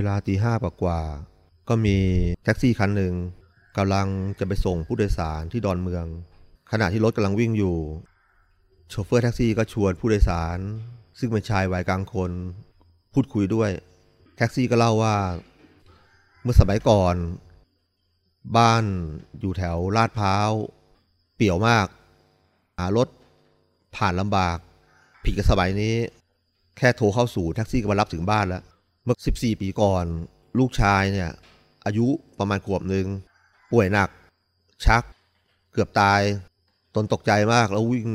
เวลาตีห้ากว่าก็มีแท็กซี่คันหนึ่งกำลังจะไปส่งผู้โดยสารที่ดอนเมือง ขณะที่รถกำลังวิ่งอยู่ โชเฟอร์แท็กซี่ก็ชวนผู้โดยสาร ซึ่งเป็นชายวัยกลางคน พูดคุยด้วย แท็กซี่ก็เล่าว่า เมื่อสมัยก่อน บ้านอยู่แถวลาดพร้าวเปี่ยวมาก หารถผ่านลำบาก ผิดกับสมัยนี้ แค่โทรเข้าสู่แท็กซี่ก็มารับถึงบ้านแล้ว เมื่อ 14 ปีก่อน ลูกชายเนี่ยอายุประมาณขวบหนึ่งป่วยหนัก ชัก เกือบตาย ตนตกใจมากแล้ววิ่ง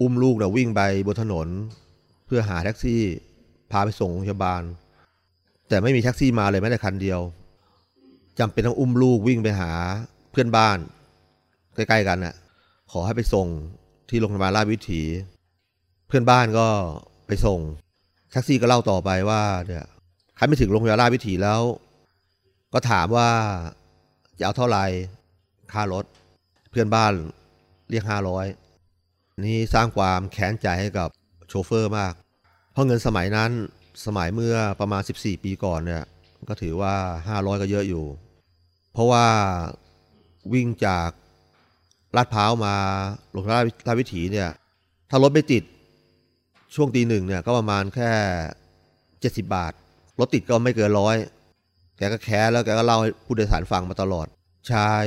อุ้มลูกเนี่ยวิ่งไปบนถนน เพื่อหาแท็กซี่พาไปส่งโรงพยาบาล แต่ไม่มีแท็กซี่มาเลยแม้แต่คันเดียวจำเป็นต้องอุ้มลูกวิ่งไปหาเพื่อนบ้าน ใกล้ๆกันน่ะ ขอให้ไปส่งที่โรงพยาบาลราชวิถี เพื่อนบ้านก็ไปส่ง แท็กซี่ก็เล่าต่อไปว่าเนี่ยใครไม่ถึงโรงพยาบาลวิถีแล้ว ก็ถามว่าจะเอาเท่าไหร่ค่ารถ เพื่อนบ้านเรียกห้าร้อยนี่สร้างความแค้นใจให้กับโชเฟอร์มาก เพราะเงินสมัยนั้นสมัยเมื่อประมาณ 14 ปีก่อนเนี่ยก็ถือว่า 500 ก็เยอะอยู่ เพราะว่าวิ่งจากลาดพร้าวมาโรงพยาบาลราชวิถีเนี่ย ถ้ารถไม่ติด ช่วงตีหนึ่งเนี่ยก็ประมาณแค่70บาท รถติดก็ไม่เกินร้อย แกก็แค้แล้วแกก็เล่าให้ผู้โดยสารฟังมาตลอด ชาย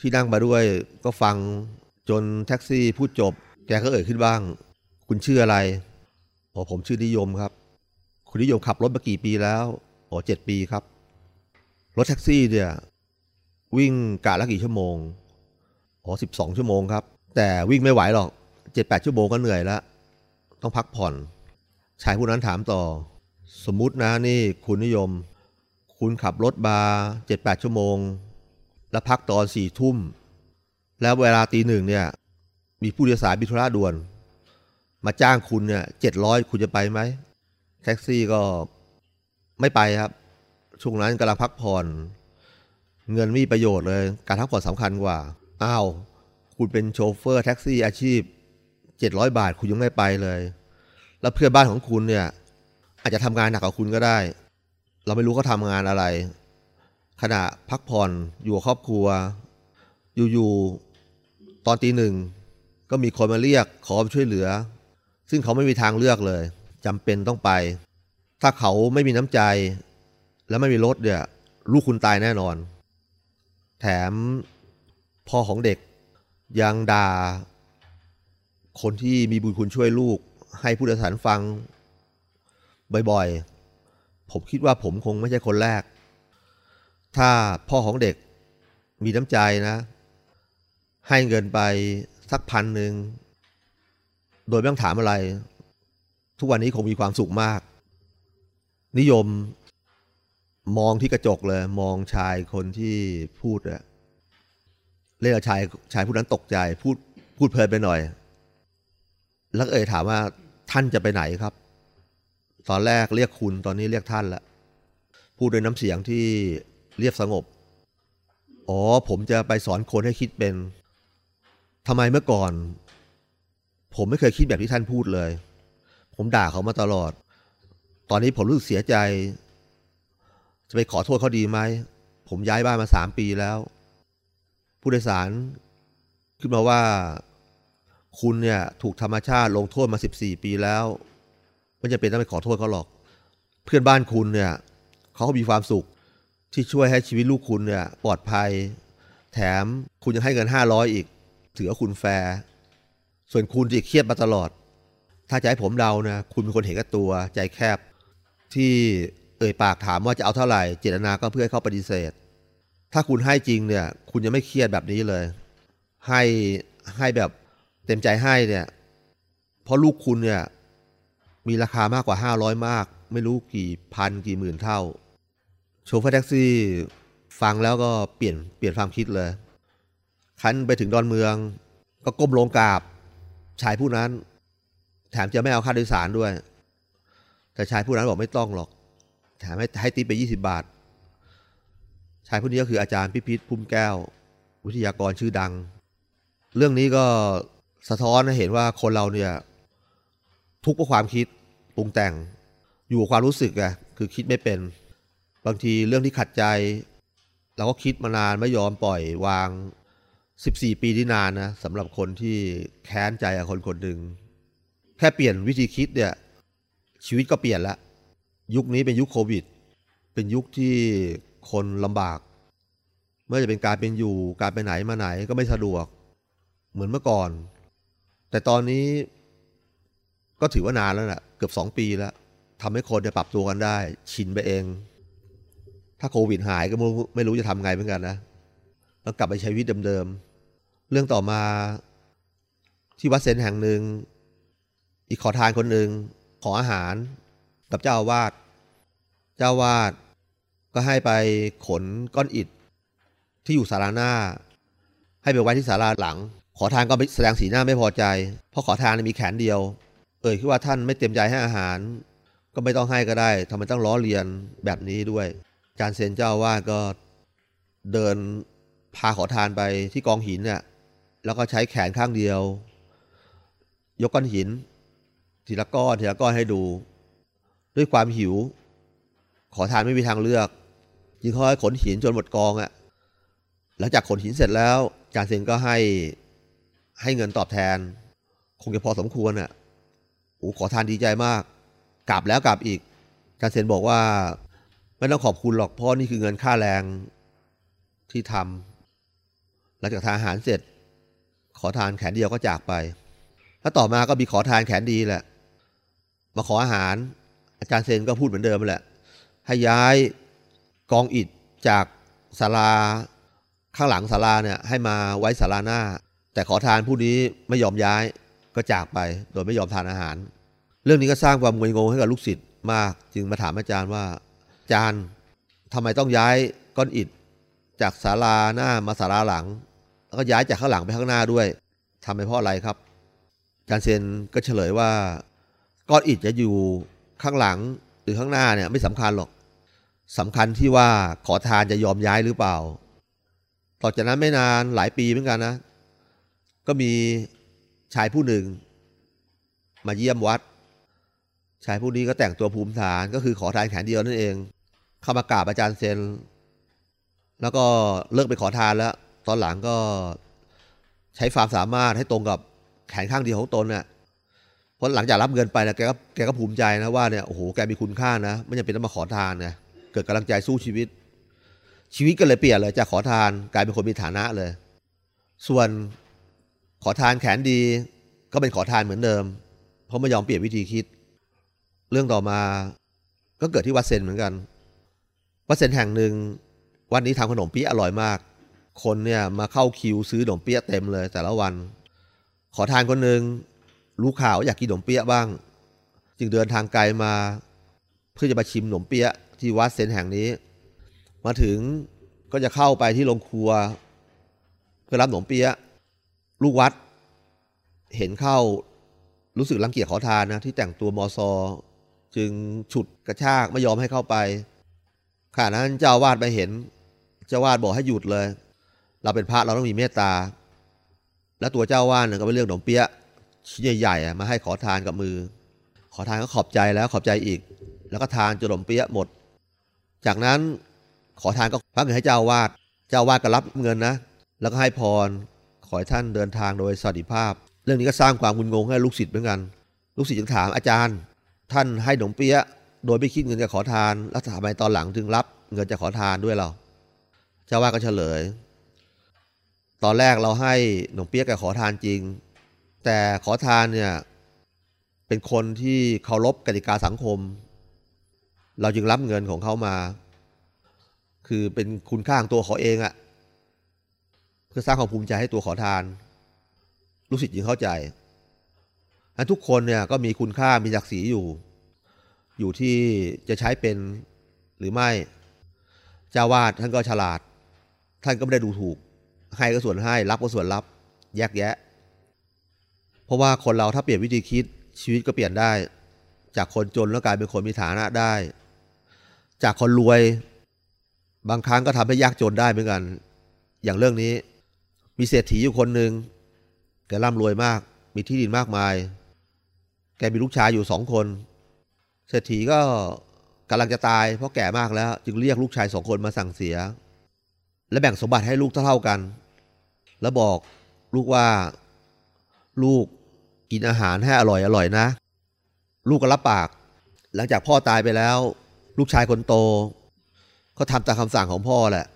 ที่นั่งมาด้วยก็ฟังจนแท็กซี่พูดจบ แกก็เอ่ยขึ้นบ้าง คุณชื่ออะไรอ๋อผมชื่อนิยมครับ คุณนิยมขับรถมากี่ปีแล้วอ๋อเจ็ดปีครับ รถแท็กซี่เนี่ยวิ่งกะละกี่ชั่วโมงอ๋อสิบสองชั่วโมงครับ แต่วิ่งไม่ไหวหรอกเจ็ดแปดชั่วโมงก็เหนื่อยแล้ว ต้องพักผ่อน ชายผู้นั้นถามต่อ สมมุตินะนี่คุณนิยม คุณขับรถมาเจ็ดแปดชั่วโมง แล้วพักตอนสี่ทุ่ม แล้วเวลาตีหนึ่งเนี่ย มีผู้โดยสารบิทุระด่วน มาจ้างคุณเนี่ยเจ็ดร้อยคุณจะไปไหม แท็กซี่ก็ไม่ไปครับ ช่วงนั้นกำลังพักผ่อน เงินไม่มีประโยชน์เลย การพักผ่อนสำคัญกว่า อ้าว คุณเป็นโชเฟอร์แท็กซี่อาชีพ เจ็ดร้อยบาทคุณยังไม่ไปเลย แล้วเพื่อนบ้านของคุณเนี่ย อาจจะทำงานหนักกว่าคุณก็ได้ เราไม่รู้เขาทำงานอะไร ขณะพักผ่อนอยู่กับครอบครัว อยู่ๆตอนตีหนึ่งก็มีคนมาเรียกขอความช่วยเหลือ ซึ่งเขาไม่มีทางเลือกเลยจำเป็นต้องไป ถ้าเขาไม่มีน้ำใจ แล้วไม่มีรถเนี่ยลูกคุณตายแน่นอน แถมพ่อของเด็กยังด่า คนที่มีบุญคุณช่วยลูก ให้ผู้โดยสารฟัง บ่อยๆ ผมคิดว่าผมคงไม่ใช่คนแรก ถ้าพ่อของเด็กมีน้ำใจนะ ให้เงินไปสักพันหนึ่ง โดยไม่ต้องถามอะไร ทุกวันนี้คงมีความสุขมาก นิยมมองที่กระจกเลย มองชายคนที่พูดอะเรียกชายชายผู้นั้นตกใจ พูดพูดเพลินไปหน่อย แล้วเอ่ยถามว่าท่านจะไปไหนครับ ตอนแรกเรียกคุณตอนนี้เรียกท่านละพูดด้วยน้ำเสียงที่เรียบสงบ อ๋อ ผมจะไปสอนคนให้คิดเป็นทำไมเมื่อก่อน ผมไม่เคยคิดแบบที่ท่านพูดเลย ผมด่าเขามาตลอด ตอนนี้ผมรู้สึกเสียใจ จะไปขอโทษเขาดีไหม ผมย้ายบ้านมาสามปีแล้ว ผู้โดยสาร ขึ้นมาว่า คุณเนี่ยถูกธรรมชาติลงโทษมาสิบสี่ปีแล้วไม่จำเป็นต้องไปขอโทษเขาหรอก เพื่อนบ้านคุณเนี่ยเขามีความสุขที่ช่วยให้ชีวิตลูกคุณเนี่ยปลอดภัย แถมคุณยังให้เงินห้าร้อยอีก ถือว่าคุณแฟร์ส่วนคุณที่เครียดมาตลอด ถ้าจะให้ผมเดานะคุณเป็นคนเห็นแก่ตัวใจแคบ ที่เอ่ยปากถามว่าจะเอาเท่าไหร่ เจตนาก็เพื่อให้เขาปฏิเสธ ถ้าคุณให้จริงเนี่ย คุณจะไม่เครียดแบบนี้เลย ให้ให้แบบ เต็มใจให้เนี่ย เพราะลูกคุณเนี่ย มีราคามากกว่าห้าร้อยมาก ไม่รู้กี่พันกี่หมื่นเท่า โชเฟอร์แท็กซี่ฟังแล้วก็เปลี่ยนเปลี่ยนความคิดเลย คันไปถึงดอนเมือง ก็ก้มลงกราบ ชายผู้นั้น แถมจะไม่เอาค่าโดยสารด้วย แต่ชายผู้นั้นบอกไม่ต้องหรอก แถมให้ให้ติปไปยี่สิบาท ชายผู้นี้ก็คืออาจารย์พิพิธพุ่มแก้ว วิทยากรชื่อดัง เรื่องนี้ก็ สะท้อนให้เห็นว่าคนเราเนี่ย ทุกข์เพราะความคิดปรุงแต่งอยู่กับความรู้สึกอะคือคิดไม่เป็น บางทีเรื่องที่ขัดใจ เราก็คิดมานานไม่ยอมปล่อยวาง 14 ปีที่นานนะสำหรับคนที่แค้นใจกับคนคนหนึ่งแค่เปลี่ยนวิธีคิดเนี่ย ชีวิตก็เปลี่ยนละ ยุคนี้เป็นยุคโควิด เป็นยุคที่คนลำบากไม่ว่าจะเป็นการเป็นอยู่การไปไหนมาไหนก็ไม่สะดวก เหมือนเมื่อก่อน แต่ตอนนี้ก็ถือว่านานแล้วแหละเกือบสองปีแล้วทำให้คนจะปรับตัวกันได้ ชินไปเอง ถ้าโควิดหายก็ไม่รู้ไม่รู้จะทำไงเหมือนกันนะแล้วกลับไปใช้ชีวิตเดิมๆเรื่องต่อมาที่วัดเซนแห่งหนึ่ง อีกขอทานคนหนึ่งขออาหารกับเจ้าอาวาสเจ้าวาสก็ให้ไปขนก้อนอิฐที่อยู่ศาลาหน้า ให้ไปไว้ที่ศาลาหลัง ขอทานก็แสดงสีหน้าไม่พอใจ เพราะขอทานมีแขนเดียว เอ่ยคิดว่าท่านไม่เต็มใจให้อาหาร ก็ไม่ต้องให้ก็ได้ทำไมต้องล้อเลียนแบบนี้ด้วย จารย์เซนเจ้าว่าก็เดินพาขอทานไปที่กองหินเนี่ยแล้วก็ใช้แขนข้างเดียว ยกก้อนหิน ทีละก้อนทีละก้อนให้ดู ด้วยความหิว ขอทานไม่มีทางเลือกจึงค่อยขนหินจนหมดกองอะ่ะหลังจากขนหินเสร็จแล้วจารย์เซนก็ให้ ให้เงินตอบแทน คงจะพอสมควรอะ่ะโอ้ขอทานดีใจมากกลับแล้วกลับอีกอาจารย์เซนบอกว่า ไม่ต้องขอบคุณหรอกเพราะนี่คือเงินค่าแรงที่ทำหลังจากทานอาหารเสร็จ ขอทานแขนเดียวก็จากไปแล้วต่อมาก็มีขอทานแขนดีแหละ มาขออาหาร อาจารย์เซนก็พูดเหมือนเดิมแหละ ให้ย้ายกองอิฐจากศาลาข้างหลังศาลาเนี่ยให้มาไว้ศาลาหน้า แต่ขอทานผู้นี้ไม่ยอมย้ายก็จากไปโดยไม่ยอมทานอาหาร เรื่องนี้ก็สร้างความงุนงงให้กับลูกศิษย์มาก จึงมาถามอาจารย์ว่าอาจารย์ทำไมต้องย้ายก้อนอิฐ จากศาลาหน้ามาศาลาหลัง แล้วก็ย้ายจากข้างหลังไปข้างหน้าด้วยทำไปเพราะอะไรครับอาจารย์เซนก็เฉลยว่าก้อนอิฐจะอยู่ข้างหลังหรือข้างหน้าเนี่ยไม่สำคัญหรอกสำคัญที่ว่าขอทานจะยอมย้ายหรือเปล่า ต่อจากนั้นไม่นานหลายปีเหมือนกันนะ ก็มีชายผู้หนึ่ง มาเยี่ยมวัด ชายผู้นี้ก็แต่งตัวภูมิฐานก็คือขอทานแขนเดียวนั่นเอง เข้ามากราบอาจารย์เซน แล้วก็เลิกไปขอทานแล้ว ตอนหลังก็ใช้ความสามารถให้ตรงกับแขนข้างเดียวของตนเนี่ยเพราะหลังจากรับเงินไปนะแกก็แกก็ภูมิใจนะว่าเนี่ยโอ้โหแกมีคุณค่านะ ไม่จำเป็นต้องมาขอทานนะเกิดกำลังใจสู้ชีวิต ชีวิตก็เลยเปลี่ยนเลยจากขอทานกลายเป็นคนมีฐานะเลย ส่วน ขอทานแขนดีก็เป็นขอทานเหมือนเดิม เพราะไม่ยอมเปลี่ยนวิธีคิด เรื่องต่อมาก็เกิดที่วัดเซนเหมือนกัน วัดเซนแห่งหนึ่งวันนี้ทำขนมเปี๊ยะอร่อยมาก คนเนี่ยมาเข้าคิวซื้อขนมเปี๊ยะเต็มเลยแต่ละวัน ขอทานคนหนึ่งรู้ข่าวอยากกินขนมเปี๊ยะบ้าง จึงเดินทางไกลมา เพื่อจะมาชิมขนมเปี๊ยะที่วัดเซนแห่งนี้ มาถึงก็จะเข้าไปที่โรงครัวเพื่อรับขนมเปี๊ยะ ลูกวัด เห็นเข้ารู้สึกรังเกียจขอทานนะที่แต่งตัวมอซอ จึงฉุดกระชากไม่ยอมให้เข้าไปขณะนั้นเจ้าวาดไปเห็น เจ้าวาดบอกให้หยุดเลย เราเป็นพระเราต้องมีเมตตา แล้วตัวเจ้าวาดเนี่ยก็ไปเลือกขนมเปี๊ยะชิ้นใหญ่ๆมาให้ขอทานกับมือ ขอทานก็ขอบใจแล้วขอบใจอีก แล้วก็ทานจนขนมเปี๊ยะหมด จากนั้นขอทานก็พักเงินให้เจ้าวาด เจ้าวาดก็รับเงินนะ แล้วก็ให้พร ขอให้ท่านเดินทางโดยสวัสดิภาพ เรื่องนี้ก็สร้างความงุนงงให้ลูกศิษย์เหมือนกัน ลูกศิษย์จึงถามอาจารย์ ท่านให้ขนมเปี๊ยะโดยไม่คิดเงินจากขอทานแล้วทำไมตอนหลังถึงรับเงินจากขอทานด้วยเราเจ้าว่าก็เฉลย ตอนแรกเราให้ขนมเปี๊ยะกับขอทานจริง แต่ขอทานเนี่ยเป็นคนที่เคารพกติกาสังคม เราจึงรับเงินของเขามา คือเป็นคุณค่าของตัวเขาเองอะ พื่อสร้างความภูมิใจให้ตัวขอทาน ลูกศิษย์จึงเข้าใจอันทุกคนเนี่ยก็มีคุณค่ามีศักดิ์ศรีอยู่ อยู่ที่จะใช้เป็นหรือไม่เจ้าวาดท่านก็ฉลาด ท่านก็ไม่ได้ดูถูก ให้ก็ส่วนให้ รับก็ส่วนรับ แยกแยะ เพราะว่าคนเราถ้าเปลี่ยนวิธีคิดชีวิตก็เปลี่ยนได้ จากคนจนแล้วกลายเป็นคนมีฐานะได้ จากคนรวย บางครั้งก็ทำให้ยากจนได้เหมือนกัน อย่างเรื่องนี้ มีเศรษฐีอยู่คนหนึ่งแกร่ำรวยมาก มีที่ดินมากมาย แกมีลูกชายอยู่สองคน เศรษฐีก็กำลังจะตายเพราะแก่มากแล้ว จึงเรียกลูกชายสองคนมาสั่งเสีย และแบ่งสมบัติให้ลูกเท่าๆกัน แล้วบอกลูกว่าลูกกินอาหารให้อร่อยอร่อยนะ ลูกก็รับปาก หลังจากพ่อตายไปแล้ว ลูกชายคนโต ก็ทำตามคำสั่งของพ่อแหละ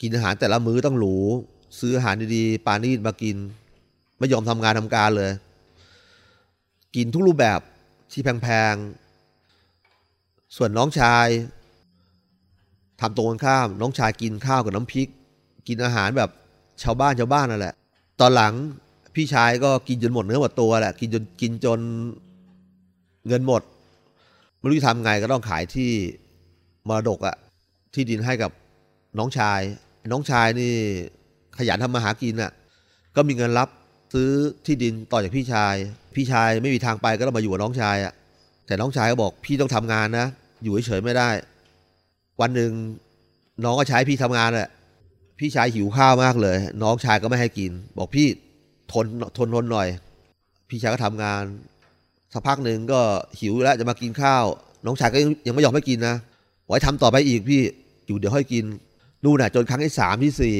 กินอาหารแต่ละมื้อต้องหรู ซื้ออาหารดีๆปานีตมากิน ไม่ยอมทำงานทำการเลย กินทุกรูปแบบที่แพงๆ ส่วนน้องชายทำตรงกันข้าม น้องชายกินข้าวกับน้ำพริก กินอาหารแบบชาวบ้านชาวบ้านนั่นแหละ ตอนหลังพี่ชายก็กินจนหมดเนื้อหมดตัวแหละ กินจนกินจนเงินหมดไม่รู้จะทำไงก็ต้องขายที่มรดกอะที่ดินให้กับน้องชาย น้องชายนี่ ขยันทำมาหากินอะก็มีเงินรับซื้อที่ดินต่อจากพี่ชาย พี่ชายไม่มีทางไปก็ต้องมาอยู่กับน้องชายอะแต่น้องชายก็บอกพี่ต้องทำงานนะ อยู่เฉยๆไม่ได้ วันหนึ่งน้องก็ใช้พี่ทำงานแหละพี่ชายหิวข้าวมากเลย น้องชายก็ไม่ให้กิน บอกพี่ทนทนทนหน่อย พี่ชายก็ทำงานสักพักหนึ่งก็หิวแล้วจะมากินข้าว น้องชายก็ยังไม่ยอมให้กินนะบอกให้ทำต่อไปอีกพี่อยู่เดี๋ยวค่อยกินนู่นน่ะ จนครั้งที่สามที่สี่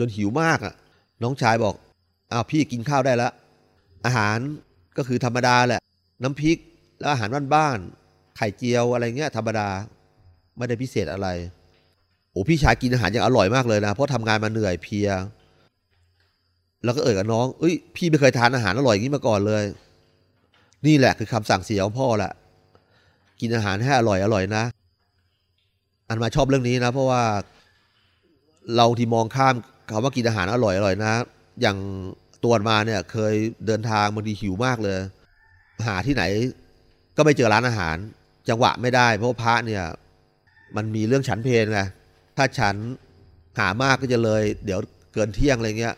จนหิวมากอะ น้องชายบอกอ้าวพี่กินข้าวได้แล้ว อาหารก็คือธรรมดาแหละ น้ำพริกแล้วอาหารบ้านๆไข่เจียวอะไรเงี้ยธรรมดา ไม่ได้พิเศษอะไร โอ้พี่ชายกินอาหารอย่างอร่อยมากเลยนะ เพราะทำงานมาเหนื่อยเพีย แล้วก็เอ่ยกับน้องเอ้ยพี่ไม่เคยทานอาหารอร่อยอย่างนี้มาก่อนเลย นี่แหละคือคำสั่งเสียของพ่อแหละกินอาหารให้อร่อยอร่อยนะ อันมาชอบเรื่องนี้นะ เพราะว่าเราที่มองข้าม คำว่ากินอาหารอร่อยอร่อยนะ อย่างตัวมาเนี่ยเคยเดินทางบางทีหิวมากเลย หาที่ไหนก็ไม่เจอร้านอาหาร จังหวะไม่ได้ เพราะพระเนี่ยมันมีเรื่องฉันเพลไงถ้าฉันหามากก็จะเลย เดี๋ยวเกินเที่ยงอะไรเงี้ย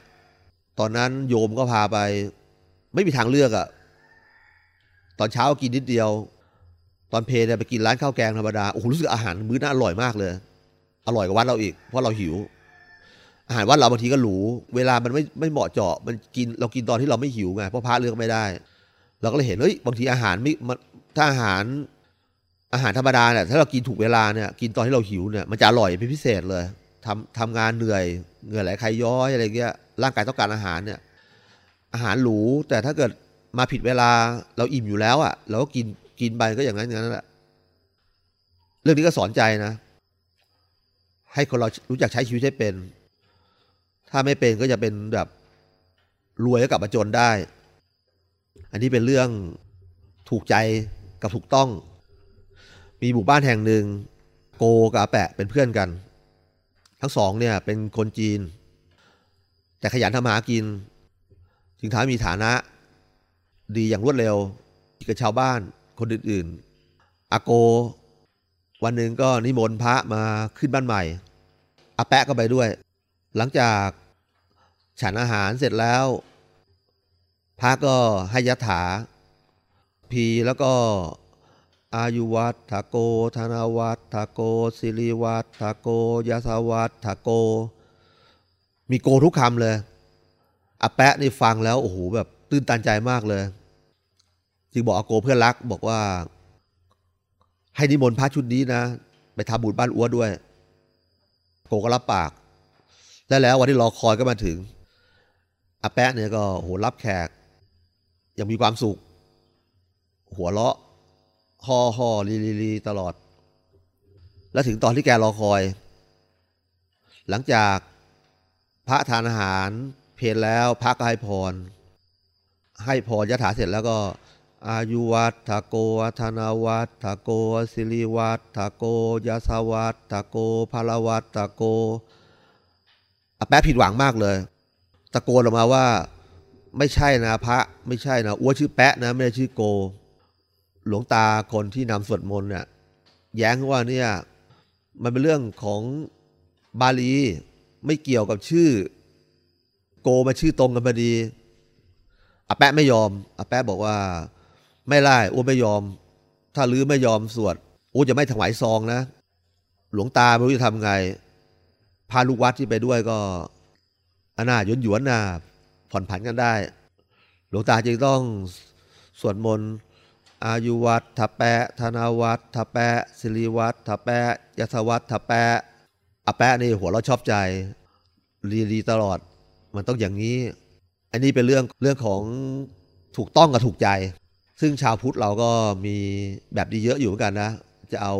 ตอนนั้นโยมก็พาไป ไม่มีทางเลือกอะ่ะตอนเช้ากินนิดเดียว ตอนเพลเนี่ยไปกินร้านข้าวแกงธรรมดาโอ้โหรู้สึกอาหารมื้อนั้นอร่อยมากเลย อร่อยกว่าวัดเราอีกเพราะเราหิว อาหารวัดเราบางทีก็หรู เวลามันไม่ไม่เหมาะเจาะ มันกินเรากินตอนที่เราไม่หิวไง เพราะพระเลือกไม่ได้ เราก็เลยเห็น เฮ้ย บางทีอาหารไม่ถ้าอาหารอาหารธรรมดาเนี่ย ถ้าเรากินถูกเวลาเนี่ย กินตอนที่เราหิวเนี่ย มันจะอร่อยเป็นพิเศษเลยทำทำงานเหนื่อย เหงื่อไหลใครย้อยอะไรเงี้ย ร่างกายต้องการอาหารเนี่ย อาหารหรู แต่ถ้าเกิดมาผิดเวลาเราอิ่มอยู่แล้วอะ่ะ เราก็กินกินไปก็อย่างนั้นอย่างนั้นแหละ เรื่องนี้ก็สอนใจนะ ให้คนเรารู้จักใช้ชีวิตให้เป็น ถ้าไม่เป็นก็จะเป็นแบบรวยแล้วกลับมาจนได้ อันนี้เป็นเรื่องถูกใจกับถูกต้อง มีหมู่บ้านแห่งหนึ่ง โกกับอาแปะเป็นเพื่อนกัน ทั้งสองเนี่ยเป็นคนจีน แต่ขยันทำหากิน จึงทำให้มีฐานะ ดีอย่างรวดเร็วกับชาวบ้านคนอื่นๆอาโก วันหนึ่งก็นิมนต์พระมาขึ้นบ้านใหม่อาแปะก็ไปด้วย หลังจาก ฉันอาหารเสร็จแล้ว พระก็ให้ยะถา พีแล้วก็อายุวัตถโก ธนวัตถโก สิริวัตถโกยาสวัตถโก มีโกทุกคำเลยอาแปะนี่ฟังแล้ว โอ้โหแบบตื้นตันใจมากเลย จึงบอกอาโกเพื่อนรักบอกว่า ให้นิมนต์พระชุดนี้นะ ไปทำบุญบ้านอ้วด้วย โกก็รับปาก และแล้ววันที่รอคอยก็มาถึง อาแปะเนี่ยก็โหรับแขกยังมีความสุข หัวเราะฮอฮอลีลีลีตลอด แล้วถึงตอนที่แกรอคอย หลังจากพระทานอาหารเพลแล้วพระก็ให้พร ให้พรยะถาเสร็จแล้วก็ อายุวัตถโกธนาวัตถโกสิริวัตถโกยาสวัตถโกพลวัตถโกอาแป๊ะผิดหวังมากเลย ตะโกนออกมาว่า ไม่ใช่นะพระ ไม่ใช่นะอ้วชื่อแปะนะไม่ได้ชื่อโก หลวงตาคนที่นำสวดมนต์เนี่ยแย้งว่าเนี่ยมันเป็นเรื่องของบาลีไม่เกี่ยวกับชื่อ โกมาชื่อตรงกันพอดีอาแปะไม่ยอมอาแปะบอกว่า ไม่ไล่อ้วไม่ยอม ถ้าลือไม่ยอมสวดอ้วจะไม่ถวายซองนะ หลวงตาไม่รู้จะทำไงพาลูกวัดที่ไปด้วยก็ อนาหยวนหยวนน่ะผ่อนผันกันได้ หลวงตาจึงต้องสวดมนต์อายุวัฒทะแปะธนาวัฒทะแปะสิริวัฒทะแปะยศวัฒทะแปะอาแปะนี่หัวเราชอบใจรีรีตลอด มันต้องอย่างนี้ อันนี้เป็นเรื่องเรื่องของถูกต้องกับถูกใจ ซึ่งชาวพุทธเราก็มีแบบนี้เยอะอยู่เหมือนกันนะ จะเอา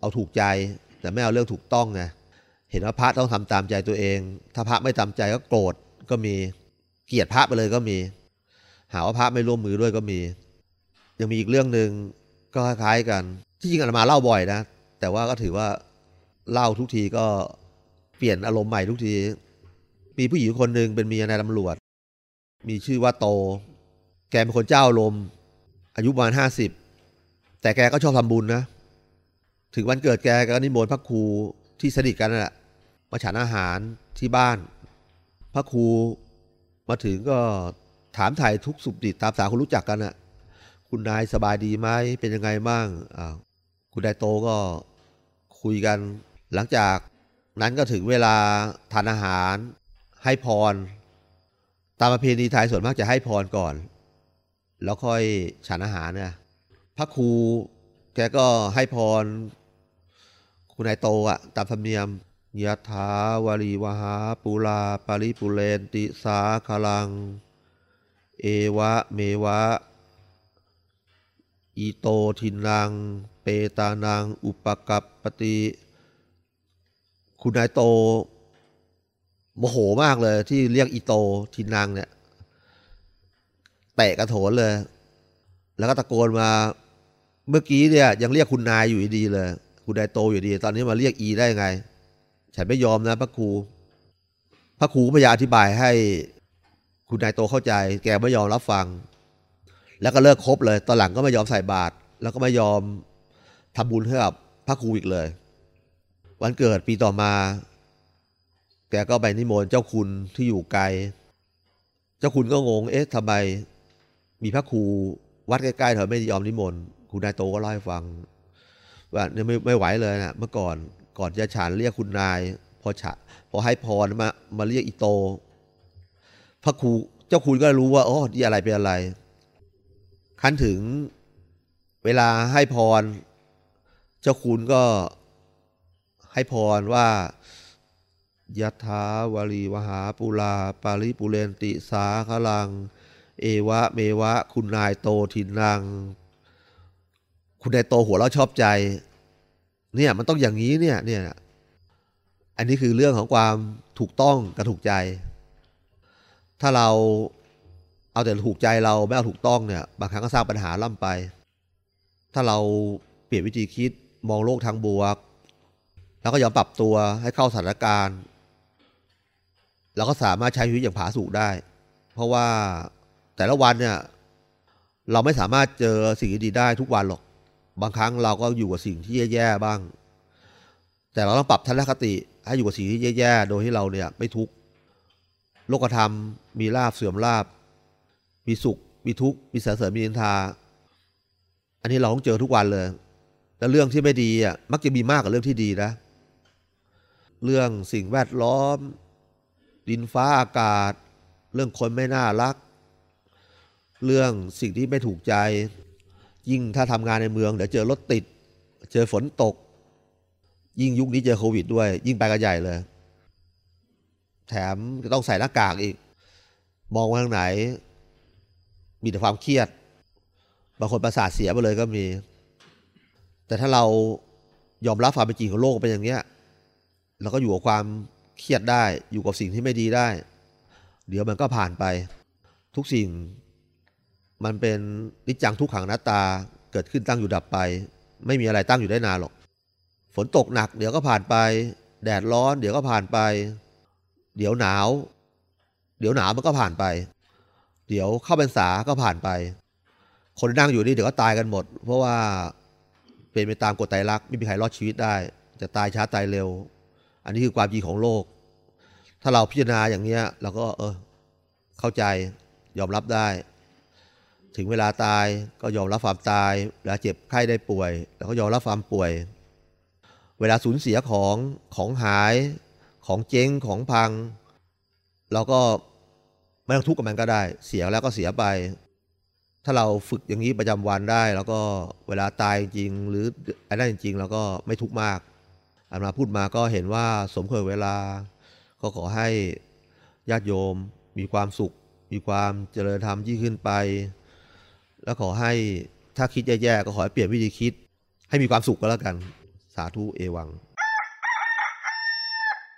เอาถูกใจ แต่ไม่เอาเรื่องถูกต้องไง เห็นว่าพระต้องทำตามใจตัวเอง ถ้าพระไม่ตามใจก็โกรธก็มี เกลียดพระไปเลยก็มี หาว่าพระไม่ร่วมมือด้วยก็มี ยังมีอีกเรื่องหนึ่งก็คล้ายๆกัน ที่จริงอาตมาเล่าบ่อยนะ แต่ว่าก็ถือว่าเล่าทุกทีก็เปลี่ยนอารมณ์ใหม่ทุกที มีผู้หญิงคนหนึ่งเป็นเมียนายตำรวจ มีชื่อว่าโต แกเป็นคนเจ้าลมณ์อายุประมาณห้าสิบ แต่แกก็ชอบทำบุญนะ ถึงวันเกิดแกก็นิมนต์พระครูที่สนิทกันนั่นแหละ มาฉันอาหารที่บ้าน พระครูมาถึงก็ถามถ่ายทุกสุขดิบตามสาคนรู้จักกันน่ะคุณนายสบายดีไหมเป็นยังไงบ้างอ้าคุณนายโตก็คุยกันหลังจากนั้นก็ถึงเวลาทานอาหาร ให้พร ตามประเพณีไทยส่วนมากจะให้พรก่อน แล้วค่อยฉันอาหารเนี่ยพระครูแกก็ให้พร คุณนายโตอะตามธรรมเนียม ยะถาวารีวหาปูลาปริปุเรนติสาคลัง เอวะเมวะอีโตทินัง เปตานัง อุปกัปปติ คุณนายโตโมโหมากเลยที่เรียกอีโตทินังเนี่ยเตะกระโถนเลย แล้วก็ตะโกนมา เมื่อกี้เนี่ยยังเรียกคุณนายอยู่ดีเลย คุณนายโตอยู่ดี ตอนนี้มาเรียกอีได้ไง ฉันไม่ยอมนะพระครู พระครูพยายามอธิบายให้คุณนายโตเข้าใจ แกไม่ยอมรับฟัง แล้วก็เลิกคบเลย ตอนหลังก็ไม่ยอมใส่บาตร แล้วก็ไม่ยอมทำบุญให้กับพระครูอีกเลย วันเกิดปีต่อมา แกก็ไปนิมนต์เจ้าคุณที่อยู่ไกล เจ้าคุณก็งง เอ๊ะทำไมมีพระครูวัดใกล้ๆเธอไม่ยอมนิมนต์ คุณนายโตก็เล่าให้ฟังว่าเนี่ยไม่ไม่ไหวเลยนะเมื่อก่อน ก่อนจะฉันเรียกคุณนาย พอฉะพอให้พรมามาเรียกอีโต พระครูเจ้าคุณก็รู้ว่าอ๋อนี่อะไรเป็นอะไร ขั้นถึงเวลาให้พร เจ้าคุณก็ให้พรว่ายะถาวารีวหาปุลา ปาริปุเรนติสาคลัง เอวะ เมวะ คุณนายโตทินนังคุณนายโตหัวเราชอบใจ เนี่ยมันต้องอย่างนี้เนี่ยเนี่ยอันนี้คือเรื่องของความถูกต้องกับถูกใจ ถ้าเราเอาแต่ถูกใจเราไม่เอาถูกต้องเนี่ย บางครั้งก็สร้างปัญหาล่ำไป ถ้าเราเปลี่ยนวิธีคิดมองโลกทางบวก แล้วก็ยอมปรับตัวให้เข้าสถานการณ์เราก็สามารถใช้ชีวิตอย่างผาสุกได้ เพราะว่าแต่ละวันเนี่ย เราไม่สามารถเจอสิ่งดีๆได้ทุกวันหรอก บางครั้งเราก็อยู่กับสิ่งที่แย่ๆบ้าง แต่เราต้องปรับทัศนคติให้อยู่กับสิ่งที่แย่ๆ โดยที่เราเนี่ยไม่ทุกข์โลกธรรม มีลาบเสื่อมลาบ มีสุข มีทุกข์มีสรรเสริญมีนินทา อันนี้เราต้องเจอทุกวันเลย แล้วเรื่องที่ไม่ดีอะมักจะมีมากกว่าเรื่องที่ดีนะ เรื่องสิ่งแวดล้อม ดินฟ้าอากาศ เรื่องคนไม่น่ารัก เรื่องสิ่งที่ไม่ถูกใจ ยิ่งถ้าทำงานในเมืองเดี๋ยวเจอรถติด เจอฝนตก ยิ่งยุคนี้เจอโควิดด้วย ยิ่งไปกันใหญ่เลย แถมจะต้องใส่หน้ากากอีก มองไปทางไหน มีแต่ความเครียด บางคนประสาทเสียไปเลยก็มี แต่ถ้าเรายอมรับความเป็นจริงของโลกเป็นอย่างเนี้ยเราก็อยู่กับความเครียดได้ อยู่กับสิ่งที่ไม่ดีได้ เดี๋ยวมันก็ผ่านไป ทุกสิ่ง มันเป็นนิจังทุกขังหน้าตาเกิดขึ้นตั้งอยู่ดับไป ไม่มีอะไรตั้งอยู่ได้นานหรอก ฝนตกหนักเดี๋ยวก็ผ่านไป แดดร้อน เดี๋ยวก็ผ่านไป เดี๋ยวหนาว เดี๋ยวหนาวมันก็ผ่านไป เดี๋ยวเข้าพรรษาก็ผ่านไป คนนั่งอยู่นี่เดี๋ยวก็ตายกันหมด เพราะว่าเป็นไปตามกฎไตรลักษณ์ไม่มีใครรอดชีวิตได้ จะตายช้าตายเร็ว อันนี้คือความจริงของโลก ถ้าเราพิจารณาอย่างเนี้ยเราก็เออเข้าใจยอมรับได้ ถึงเวลาตายก็ยอมรับความตายเวลาเจ็บไข้ได้ป่วย แล้วก็ยอมรับความป่วย เวลาสูญเสียของของหายของเจ๊งของพัง เราก็ไม่ต้องทุกข์กับมันก็ได้ เสียแล้วก็เสียไป ถ้าเราฝึกอย่างนี้ประจำวันได้ แล้วก็เวลาตายจริง หรืออันนั้นจริงเราก็ไม่ทุกข์มากอันมาพูดมาก็เห็นว่าสมควรเวลา ก็ขอให้ญาติโยมมีความสุข มีความเจริญธรรมยิ่งขึ้นไป แล้วขอให้ถ้าคิดแย่ๆก็ขอให้เปลี่ยนวิธีคิด ให้มีความสุขก็แล้วกัน สาธุเอวัง